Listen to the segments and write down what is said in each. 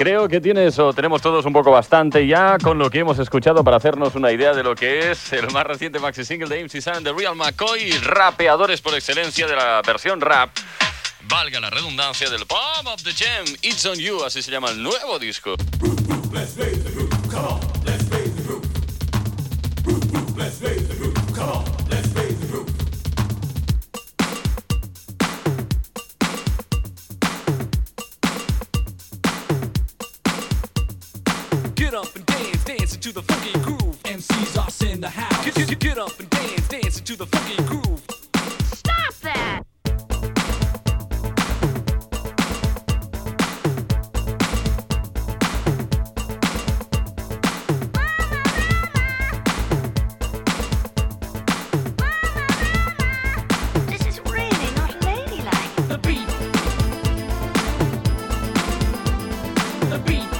Creo que tienes o tenemos todos un poco bastante ya con lo que hemos escuchado para hacernos una idea de lo que es el más reciente maxi single de MC Sun de Real McCoy, rapeadores por excelencia de la versión rap. Valga la redundancia del Pop of the Jam, It's on You, así se llama el nuevo disco. Get groove. MC's us in the house. Get, get, get up and dance, dance into the fucking groove. Stop that! This is really not ladylike. The beat The beat.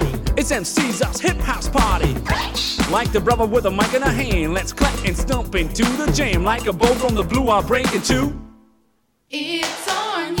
It's MC's hip house party. Like the brother with a mic in a hand, let's clap and stomp into the jam. Like a bow from the blue, I'll break into. It's on you.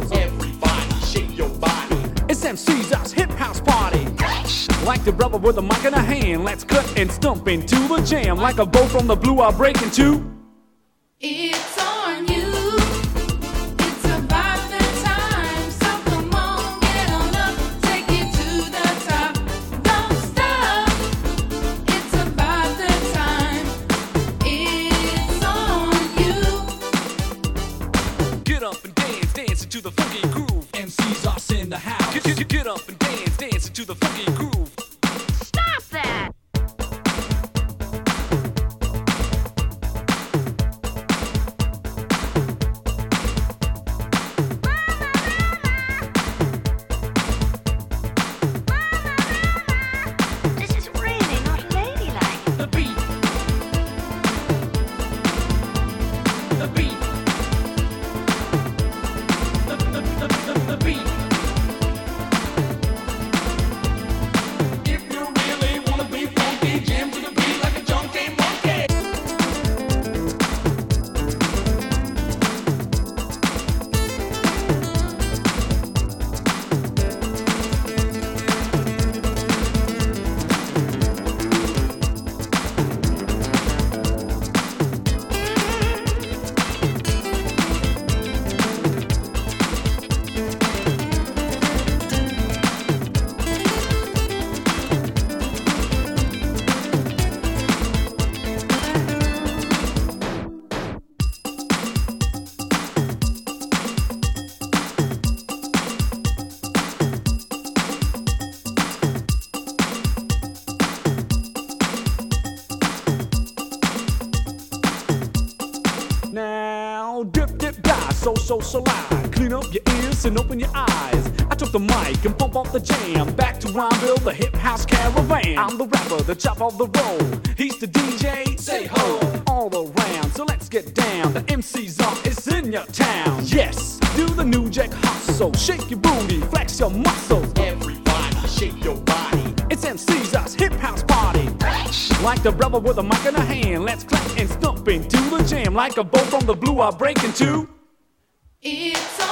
Like the brother with a mic in a hand, let's cut and stump into the jam. Like a bow from the blue, I'll break into. It's on you. It's about that time. So come on, get on up, take it to the top. Don't stop. It's about that time. It's on you. Get up and dance, dance into the funky groove. MC's us in the house. Get, get, get up and dance, dance into the funky groove. Socialize. Clean up your ears and open your eyes. I took the mic and pump up the jam. Back to Rhymeville, the hip house caravan. I'm the rapper, the chop of the roll. He's the DJ. Say ho. All around, so let's get down. The MC's on, it's in your town. Yes, do the new jack hustle. Shake your booty, flex your muscles. Everybody, shake your body. It's MC's us hip house party. Like the brother with a mic in a hand, let's clap and stomp into the jam. Like a bolt from the blue, I break into. It's